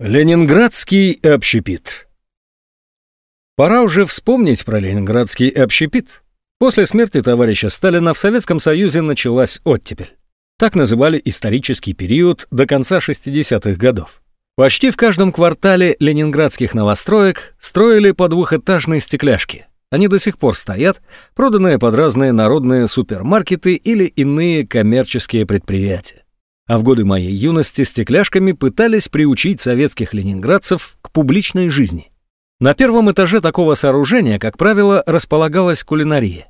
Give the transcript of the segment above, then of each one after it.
Ленинградский общепит Пора уже вспомнить про ленинградский общепит. После смерти товарища Сталина в Советском Союзе началась оттепель. Так называли исторический период до конца 60-х годов. Почти в каждом квартале ленинградских новостроек строили по двухэтажные стекляшки. Они до сих пор стоят, проданные под разные народные супермаркеты или иные коммерческие предприятия а в годы моей юности стекляшками пытались приучить советских ленинградцев к публичной жизни. На первом этаже такого сооружения, как правило, располагалась кулинария.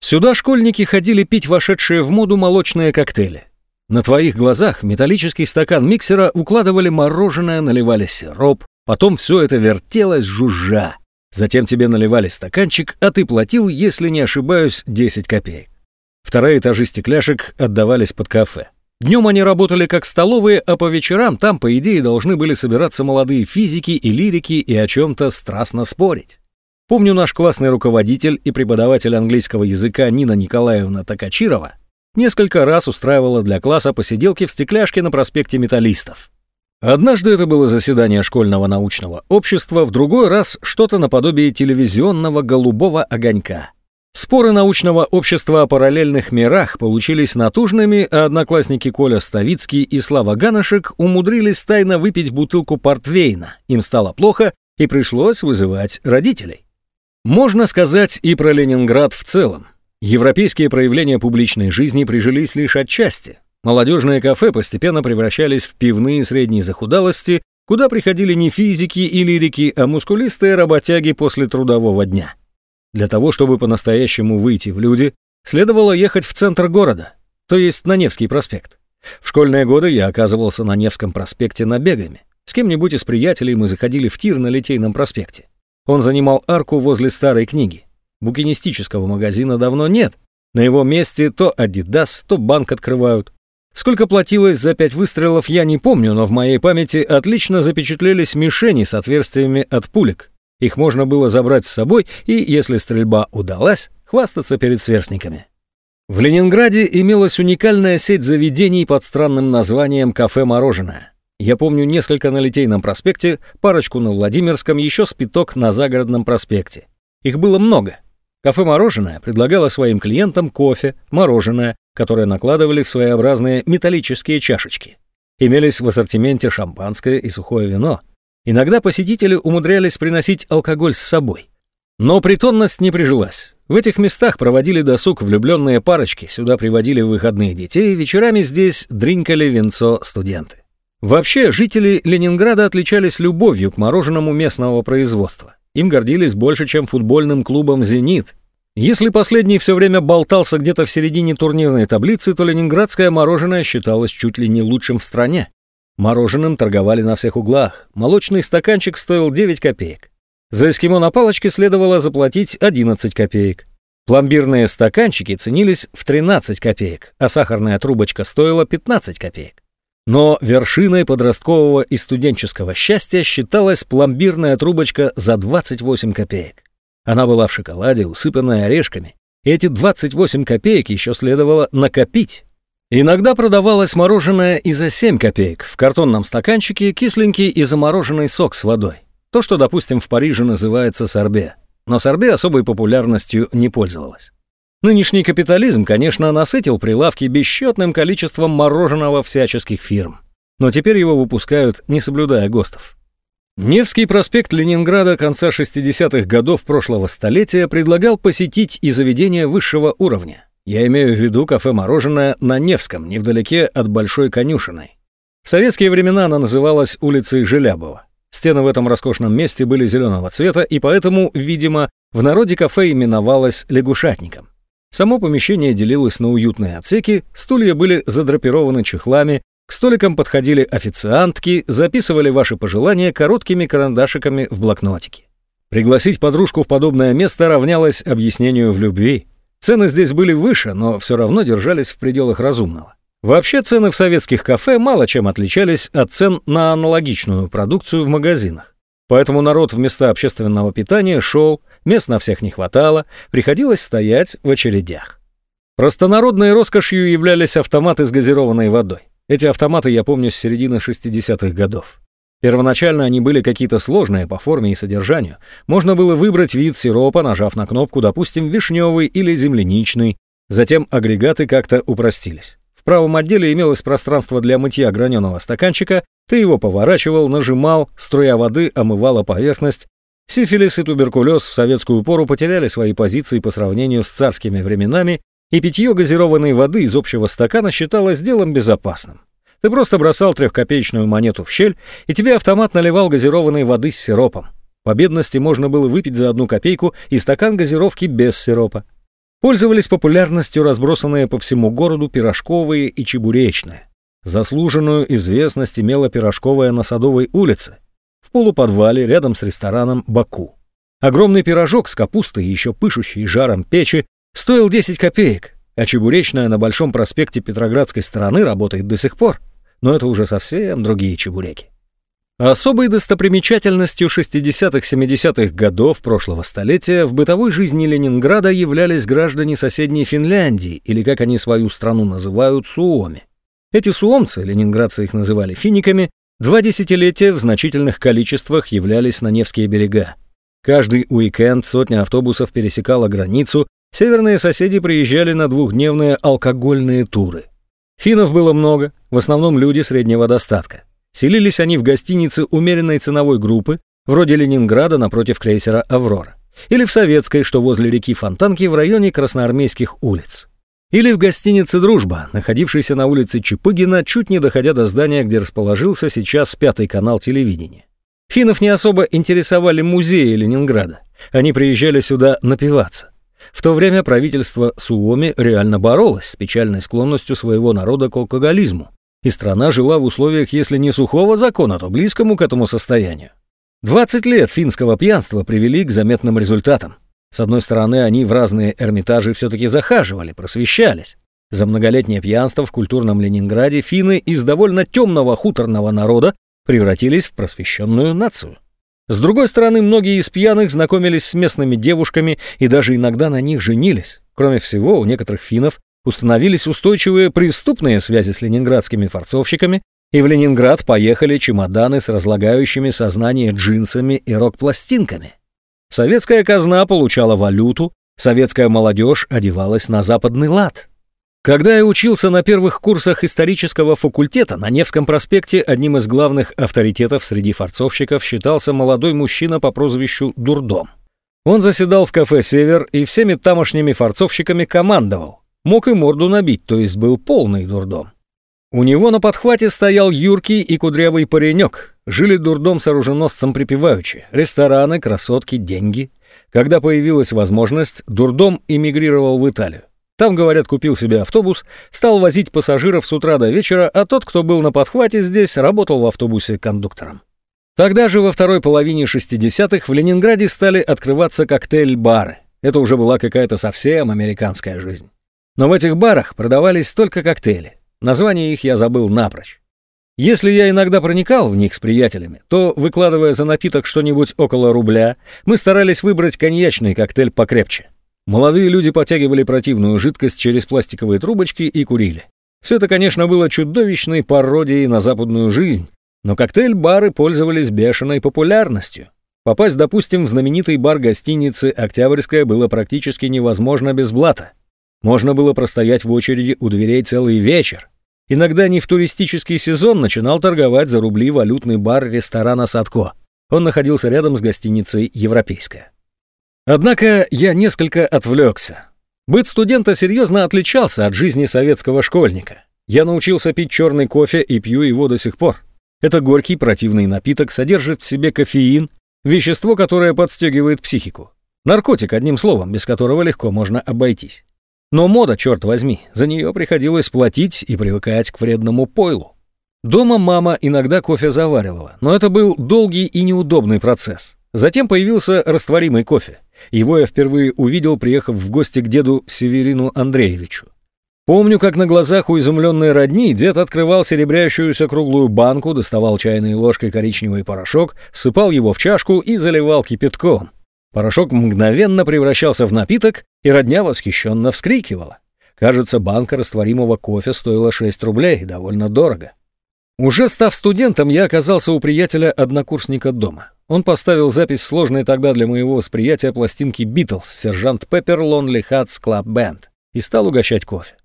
Сюда школьники ходили пить вошедшие в моду молочные коктейли. На твоих глазах металлический стакан миксера укладывали мороженое, наливали сироп, потом все это вертелось жужжа. Затем тебе наливали стаканчик, а ты платил, если не ошибаюсь, 10 копеек. Вторые этажи стекляшек отдавались под кафе. Днем они работали как столовые, а по вечерам там, по идее, должны были собираться молодые физики и лирики и о чем-то страстно спорить. Помню, наш классный руководитель и преподаватель английского языка Нина Николаевна Такачирова несколько раз устраивала для класса посиделки в стекляшке на проспекте Металлистов. Однажды это было заседание школьного научного общества, в другой раз что-то наподобие телевизионного голубого огонька. Споры научного общества о параллельных мирах получились натужными, а одноклассники Коля Ставицкий и Слава Ганышек умудрились тайно выпить бутылку портвейна. Им стало плохо, и пришлось вызывать родителей. Можно сказать и про Ленинград в целом. Европейские проявления публичной жизни прижились лишь отчасти. Молодежные кафе постепенно превращались в пивные средней захудалости, куда приходили не физики и лирики, а мускулистые работяги после трудового дня. Для того, чтобы по-настоящему выйти в люди, следовало ехать в центр города, то есть на Невский проспект. В школьные годы я оказывался на Невском проспекте набегами. С кем-нибудь из приятелей мы заходили в тир на Литейном проспекте. Он занимал арку возле старой книги. Букинистического магазина давно нет. На его месте то Адидас, то банк открывают. Сколько платилось за пять выстрелов, я не помню, но в моей памяти отлично запечатлелись мишени с отверстиями от пулек. Их можно было забрать с собой и, если стрельба удалась, хвастаться перед сверстниками. В Ленинграде имелась уникальная сеть заведений под странным названием «Кафе-мороженое». Я помню несколько на Литейном проспекте, парочку на Владимирском, еще спиток на Загородном проспекте. Их было много. Кафе-мороженое предлагало своим клиентам кофе, мороженое, которое накладывали в своеобразные металлические чашечки. Имелись в ассортименте шампанское и сухое вино – Иногда посетители умудрялись приносить алкоголь с собой. Но притонность не прижилась. В этих местах проводили досуг влюбленные парочки, сюда приводили выходные детей, вечерами здесь дринкали венцо студенты. Вообще, жители Ленинграда отличались любовью к мороженому местного производства. Им гордились больше, чем футбольным клубом «Зенит». Если последний все время болтался где-то в середине турнирной таблицы, то ленинградское мороженое считалось чуть ли не лучшим в стране. Мороженым торговали на всех углах. Молочный стаканчик стоил 9 копеек. За эскимо на палочке следовало заплатить 11 копеек. Пломбирные стаканчики ценились в 13 копеек, а сахарная трубочка стоила 15 копеек. Но вершиной подросткового и студенческого счастья считалась пломбирная трубочка за 28 копеек. Она была в шоколаде, усыпанная орешками. И эти 28 копеек еще следовало накопить. Иногда продавалось мороженое и за 7 копеек, в картонном стаканчике кисленький и замороженный сок с водой. То, что, допустим, в Париже называется сорбе. Но сорбе особой популярностью не пользовалось. Нынешний капитализм, конечно, насытил прилавки бесчетным количеством мороженого всяческих фирм. Но теперь его выпускают, не соблюдая ГОСТов. Невский проспект Ленинграда конца 60-х годов прошлого столетия предлагал посетить и заведения высшего уровня. Я имею в виду кафе-мороженое на Невском, невдалеке от Большой конюшиной. В советские времена она называлась улицей Желябова. Стены в этом роскошном месте были зеленого цвета, и поэтому, видимо, в народе кафе именовалось лягушатником. Само помещение делилось на уютные отсеки, стулья были задрапированы чехлами, к столикам подходили официантки, записывали ваши пожелания короткими карандашиками в блокнотике. Пригласить подружку в подобное место равнялось объяснению в любви. Цены здесь были выше, но все равно держались в пределах разумного. Вообще цены в советских кафе мало чем отличались от цен на аналогичную продукцию в магазинах. Поэтому народ в места общественного питания шел, мест на всех не хватало, приходилось стоять в очередях. Простонародной роскошью являлись автоматы с газированной водой. Эти автоматы я помню с середины 60-х годов. Первоначально они были какие-то сложные по форме и содержанию. Можно было выбрать вид сиропа, нажав на кнопку, допустим, вишневый или земляничный. Затем агрегаты как-то упростились. В правом отделе имелось пространство для мытья граненого стаканчика, ты его поворачивал, нажимал, струя воды омывала поверхность. Сифилис и туберкулез в советскую пору потеряли свои позиции по сравнению с царскими временами, и питье газированной воды из общего стакана считалось делом безопасным. Ты просто бросал трехкопеечную монету в щель, и тебе автомат наливал газированной воды с сиропом. По бедности можно было выпить за одну копейку и стакан газировки без сиропа. Пользовались популярностью разбросанные по всему городу пирожковые и чебуречные. Заслуженную известность имела пирожковая на Садовой улице, в полуподвале рядом с рестораном «Баку». Огромный пирожок с капустой, еще пышущий жаром печи, стоил 10 копеек, а чебуречная на Большом проспекте Петроградской стороны работает до сих пор. Но это уже совсем другие чебуреки. Особой достопримечательностью 60-70-х годов прошлого столетия в бытовой жизни Ленинграда являлись граждане соседней Финляндии, или как они свою страну называют, Суоми. Эти суомцы, ленинградцы их называли финиками, два десятилетия в значительных количествах являлись на Невские берега. Каждый уикенд сотня автобусов пересекала границу, северные соседи приезжали на двухдневные алкогольные туры. Финнов было много, в основном люди среднего достатка. Селились они в гостинице умеренной ценовой группы, вроде Ленинграда напротив крейсера «Аврора», или в советской, что возле реки Фонтанки в районе Красноармейских улиц. Или в гостинице «Дружба», находившейся на улице Чепыгина, чуть не доходя до здания, где расположился сейчас пятый канал телевидения. Финнов не особо интересовали музеи Ленинграда. Они приезжали сюда напиваться. В то время правительство Суоми реально боролось с печальной склонностью своего народа к алкоголизму, и страна жила в условиях, если не сухого закона, то близкому к этому состоянию. 20 лет финского пьянства привели к заметным результатам. С одной стороны, они в разные Эрмитажи все-таки захаживали, просвещались. За многолетнее пьянство в культурном Ленинграде финны из довольно темного хуторного народа превратились в просвещенную нацию. С другой стороны, многие из пьяных знакомились с местными девушками и даже иногда на них женились. Кроме всего, у некоторых финнов установились устойчивые преступные связи с ленинградскими форцовщиками, и в Ленинград поехали чемоданы с разлагающими сознание джинсами и рок-пластинками. Советская казна получала валюту, советская молодежь одевалась на западный лад. Когда я учился на первых курсах исторического факультета на Невском проспекте, одним из главных авторитетов среди форцовщиков считался молодой мужчина по прозвищу Дурдом. Он заседал в кафе «Север» и всеми тамошними форцовщиками командовал. Мог и морду набить, то есть был полный дурдом. У него на подхвате стоял юркий и кудрявый паренек, Жили дурдом с оруженосцем припеваючи. Рестораны, красотки, деньги. Когда появилась возможность, дурдом эмигрировал в Италию. Там, говорят, купил себе автобус, стал возить пассажиров с утра до вечера, а тот, кто был на подхвате здесь, работал в автобусе кондуктором. Тогда же во второй половине 60-х в Ленинграде стали открываться коктейль-бары. Это уже была какая-то совсем американская жизнь. Но в этих барах продавались только коктейли. Название их я забыл напрочь. Если я иногда проникал в них с приятелями, то, выкладывая за напиток что-нибудь около рубля, мы старались выбрать коньячный коктейль покрепче. Молодые люди потягивали противную жидкость через пластиковые трубочки и курили. Все это, конечно, было чудовищной пародией на западную жизнь, но коктейль-бары пользовались бешеной популярностью. Попасть, допустим, в знаменитый бар гостиницы «Октябрьская» было практически невозможно без блата. Можно было простоять в очереди у дверей целый вечер, Иногда не в туристический сезон начинал торговать за рубли валютный бар ресторана «Садко». Он находился рядом с гостиницей «Европейская». Однако я несколько отвлекся. Быт студента серьезно отличался от жизни советского школьника. Я научился пить черный кофе и пью его до сих пор. Это горький противный напиток содержит в себе кофеин, вещество, которое подстегивает психику. Наркотик, одним словом, без которого легко можно обойтись. Но мода, черт возьми, за нее приходилось платить и привыкать к вредному пойлу. Дома мама иногда кофе заваривала, но это был долгий и неудобный процесс. Затем появился растворимый кофе. Его я впервые увидел, приехав в гости к деду Северину Андреевичу. Помню, как на глазах у изумленной родни дед открывал серебрящуюся круглую банку, доставал чайной ложкой коричневый порошок, сыпал его в чашку и заливал кипятком. Порошок мгновенно превращался в напиток, и родня восхищенно вскрикивала. Кажется, банка растворимого кофе стоила 6 рублей, довольно дорого. Уже став студентом, я оказался у приятеля-однокурсника дома. Он поставил запись сложной тогда для моего восприятия пластинки «Битлз» «Sergeant Pepper Lonely Hearts Club Band» и стал угощать кофе.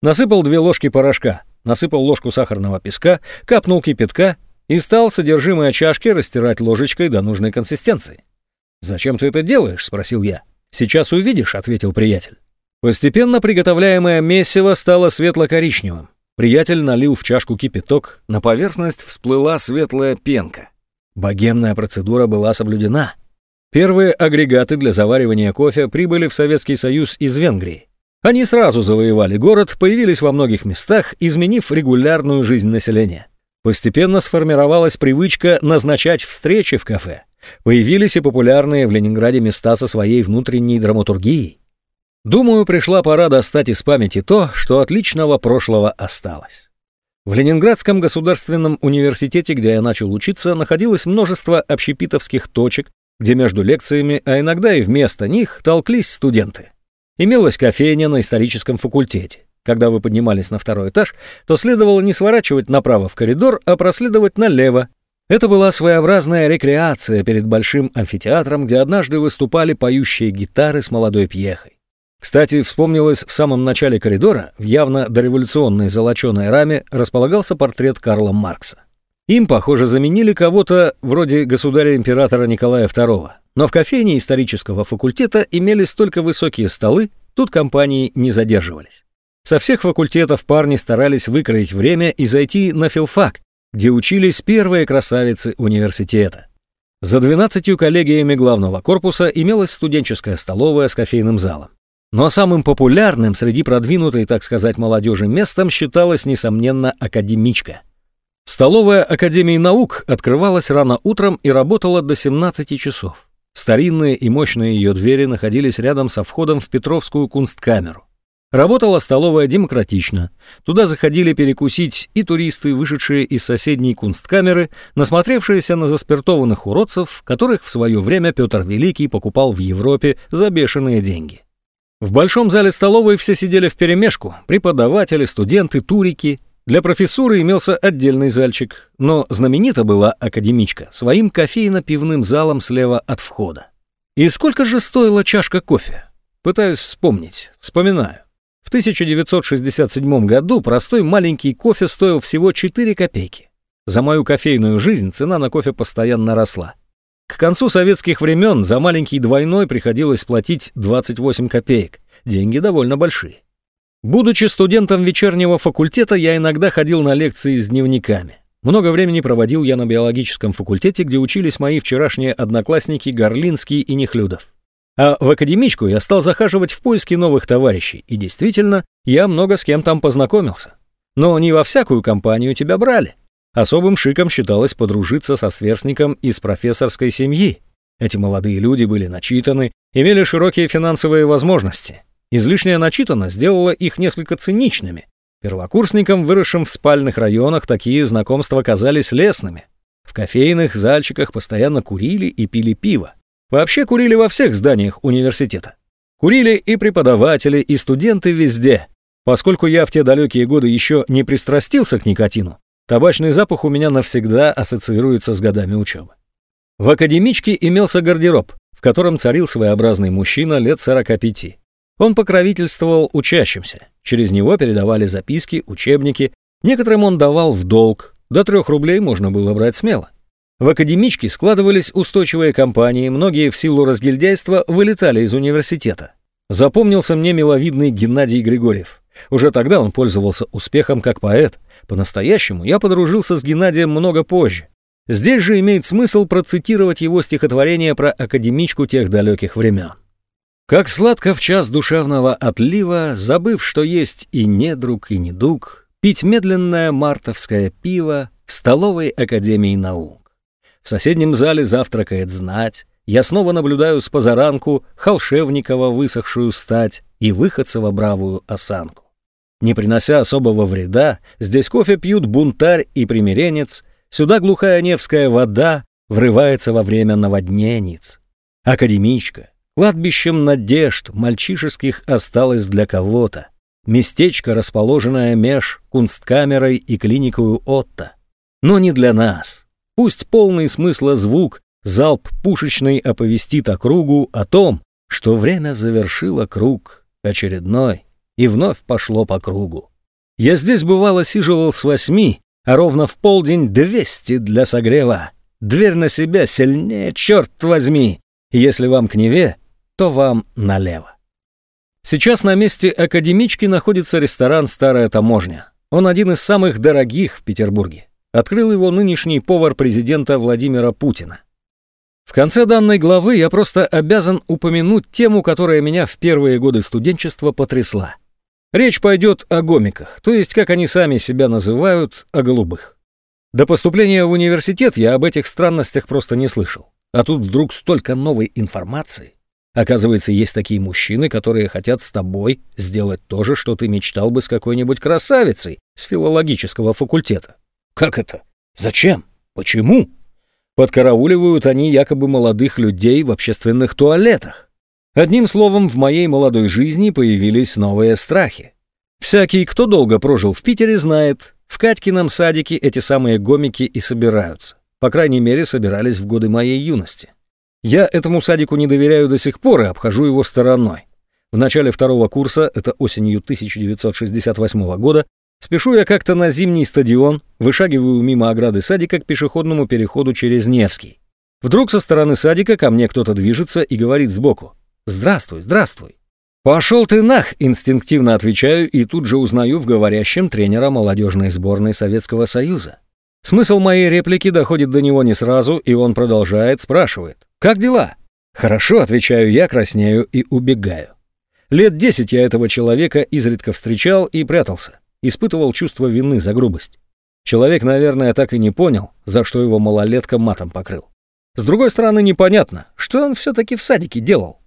Насыпал две ложки порошка, насыпал ложку сахарного песка, капнул кипятка и стал содержимое чашки растирать ложечкой до нужной консистенции. «Зачем ты это делаешь?» — спросил я. «Сейчас увидишь», — ответил приятель. Постепенно приготовляемое месиво стало светло-коричневым. Приятель налил в чашку кипяток, на поверхность всплыла светлая пенка. Богемная процедура была соблюдена. Первые агрегаты для заваривания кофе прибыли в Советский Союз из Венгрии. Они сразу завоевали город, появились во многих местах, изменив регулярную жизнь населения. Постепенно сформировалась привычка назначать встречи в кафе. Появились и популярные в Ленинграде места со своей внутренней драматургией. Думаю, пришла пора достать из памяти то, что от личного прошлого осталось. В Ленинградском государственном университете, где я начал учиться, находилось множество общепитовских точек, где между лекциями, а иногда и вместо них, толклись студенты. Имелась кофейня на историческом факультете. Когда вы поднимались на второй этаж, то следовало не сворачивать направо в коридор, а проследовать налево. Это была своеобразная рекреация перед большим амфитеатром, где однажды выступали поющие гитары с молодой пьехой. Кстати, вспомнилось, в самом начале коридора, в явно дореволюционной золоченой раме, располагался портрет Карла Маркса. Им, похоже, заменили кого-то вроде государя-императора Николая II. Но в кофейне исторического факультета имелись только высокие столы, тут компании не задерживались. Со всех факультетов парни старались выкроить время и зайти на филфак, где учились первые красавицы университета. За 12 коллегиями главного корпуса имелась студенческая столовая с кофейным залом. Но самым популярным среди продвинутой, так сказать, молодежи местом считалась, несомненно, академичка. Столовая Академии наук открывалась рано утром и работала до 17 часов. Старинные и мощные ее двери находились рядом со входом в Петровскую кунсткамеру. Работала столовая демократично. Туда заходили перекусить и туристы, вышедшие из соседней кунсткамеры, насмотревшиеся на заспиртованных уродцев, которых в свое время Петр Великий покупал в Европе за бешеные деньги. В большом зале столовой все сидели вперемешку, преподаватели, студенты, турики. Для профессуры имелся отдельный зальчик, но знаменита была академичка своим кофейно-пивным залом слева от входа. И сколько же стоила чашка кофе? Пытаюсь вспомнить, вспоминаю. В 1967 году простой маленький кофе стоил всего 4 копейки. За мою кофейную жизнь цена на кофе постоянно росла. К концу советских времен за маленький двойной приходилось платить 28 копеек. Деньги довольно большие. Будучи студентом вечернего факультета, я иногда ходил на лекции с дневниками. Много времени проводил я на биологическом факультете, где учились мои вчерашние одноклассники Горлинский и Нехлюдов. А в академичку я стал захаживать в поиски новых товарищей, и действительно, я много с кем там познакомился. Но не во всякую компанию тебя брали. Особым шиком считалось подружиться со сверстником из профессорской семьи. Эти молодые люди были начитаны, имели широкие финансовые возможности. Излишняя начитанность сделала их несколько циничными. Первокурсникам, выросшим в спальных районах, такие знакомства казались лесными. В кофейных зальчиках постоянно курили и пили пиво. Вообще курили во всех зданиях университета. Курили и преподаватели, и студенты везде. Поскольку я в те далекие годы еще не пристрастился к никотину, Табачный запах у меня навсегда ассоциируется с годами учебы. В академичке имелся гардероб, в котором царил своеобразный мужчина лет 45. Он покровительствовал учащимся. Через него передавали записки, учебники. Некоторым он давал в долг. До трех рублей можно было брать смело. В академичке складывались устойчивые компании, многие в силу разгильдяйства вылетали из университета. Запомнился мне миловидный Геннадий Григорьев. Уже тогда он пользовался успехом как поэт. По-настоящему я подружился с Геннадием много позже. Здесь же имеет смысл процитировать его стихотворение про академичку тех далеких времен. «Как сладко в час душевного отлива, забыв, что есть и недруг, и недуг, пить медленное мартовское пиво в столовой Академии наук. В соседнем зале завтракает знать, я снова наблюдаю с позаранку Холшевникова высохшую стать и Выходцева бравую осанку. Не принося особого вреда, здесь кофе пьют бунтарь и примиренец, сюда глухая Невская вода врывается во время наводнениц. Академичка, кладбищем надежд мальчишеских осталось для кого-то. Местечко, расположенное меж кунсткамерой и клиникою Отто. Но не для нас. Пусть полный смысла звук, залп пушечный оповестит округу о том, что время завершило круг очередной и вновь пошло по кругу. Я здесь бывало сиживал с восьми, а ровно в полдень двести для согрева. Дверь на себя сильнее, черт возьми. Если вам к Неве, то вам налево. Сейчас на месте академички находится ресторан «Старая таможня». Он один из самых дорогих в Петербурге. Открыл его нынешний повар президента Владимира Путина. В конце данной главы я просто обязан упомянуть тему, которая меня в первые годы студенчества потрясла. Речь пойдет о гомиках, то есть, как они сами себя называют, о голубых. До поступления в университет я об этих странностях просто не слышал. А тут вдруг столько новой информации. Оказывается, есть такие мужчины, которые хотят с тобой сделать то же, что ты мечтал бы с какой-нибудь красавицей с филологического факультета. Как это? Зачем? Почему? Подкарауливают они якобы молодых людей в общественных туалетах. Одним словом, в моей молодой жизни появились новые страхи. Всякий, кто долго прожил в Питере, знает, в Катькином садике эти самые гомики и собираются. По крайней мере, собирались в годы моей юности. Я этому садику не доверяю до сих пор и обхожу его стороной. В начале второго курса, это осенью 1968 года, спешу я как-то на зимний стадион, вышагиваю мимо ограды садика к пешеходному переходу через Невский. Вдруг со стороны садика ко мне кто-то движется и говорит сбоку «Здравствуй, здравствуй». «Пошел ты нах!» – инстинктивно отвечаю и тут же узнаю в говорящем тренера молодежной сборной Советского Союза. Смысл моей реплики доходит до него не сразу, и он продолжает, спрашивает. «Как дела?» «Хорошо», — отвечаю я, краснею и убегаю. Лет десять я этого человека изредка встречал и прятался. Испытывал чувство вины за грубость. Человек, наверное, так и не понял, за что его малолетка матом покрыл. С другой стороны, непонятно, что он все-таки в садике делал.